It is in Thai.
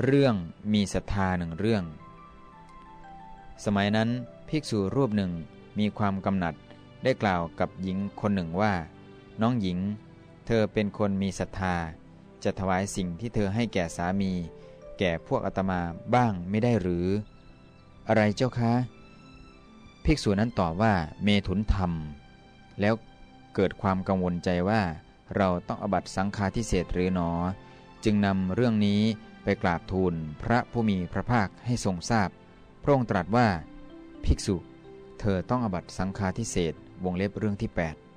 เรื่องมีศรัทธาหนึ่งเรื่อง สมัยนั้นภิกษุรูปหนึ่งมีความกำหนัดได้กล่าวกับหญิงคนหนึ่งว่า น้องหญิง เธอเป็นคนมีศรัทธา จะถวายสิ่งที่เธอให้แก่สามี แก่พวกอาตมาบ้างไม่ได้หรือ อะไรเจ้าคะ ภิกษุนั้นตอบว่าเมถุนธรรม แล้วเกิดความกังวลใจว่า เราต้องอบัตสังฆาทิเศษหรือหนอ จึงนำเรื่องนี้ ไปกราบทูลพระผู้มีพระภาคให้ทรงทราบพระองค์ตรัสว่า ภิกษุ เธอต้องอบัตสังฆาทิเศษวงเล็บเรื่องที่ 8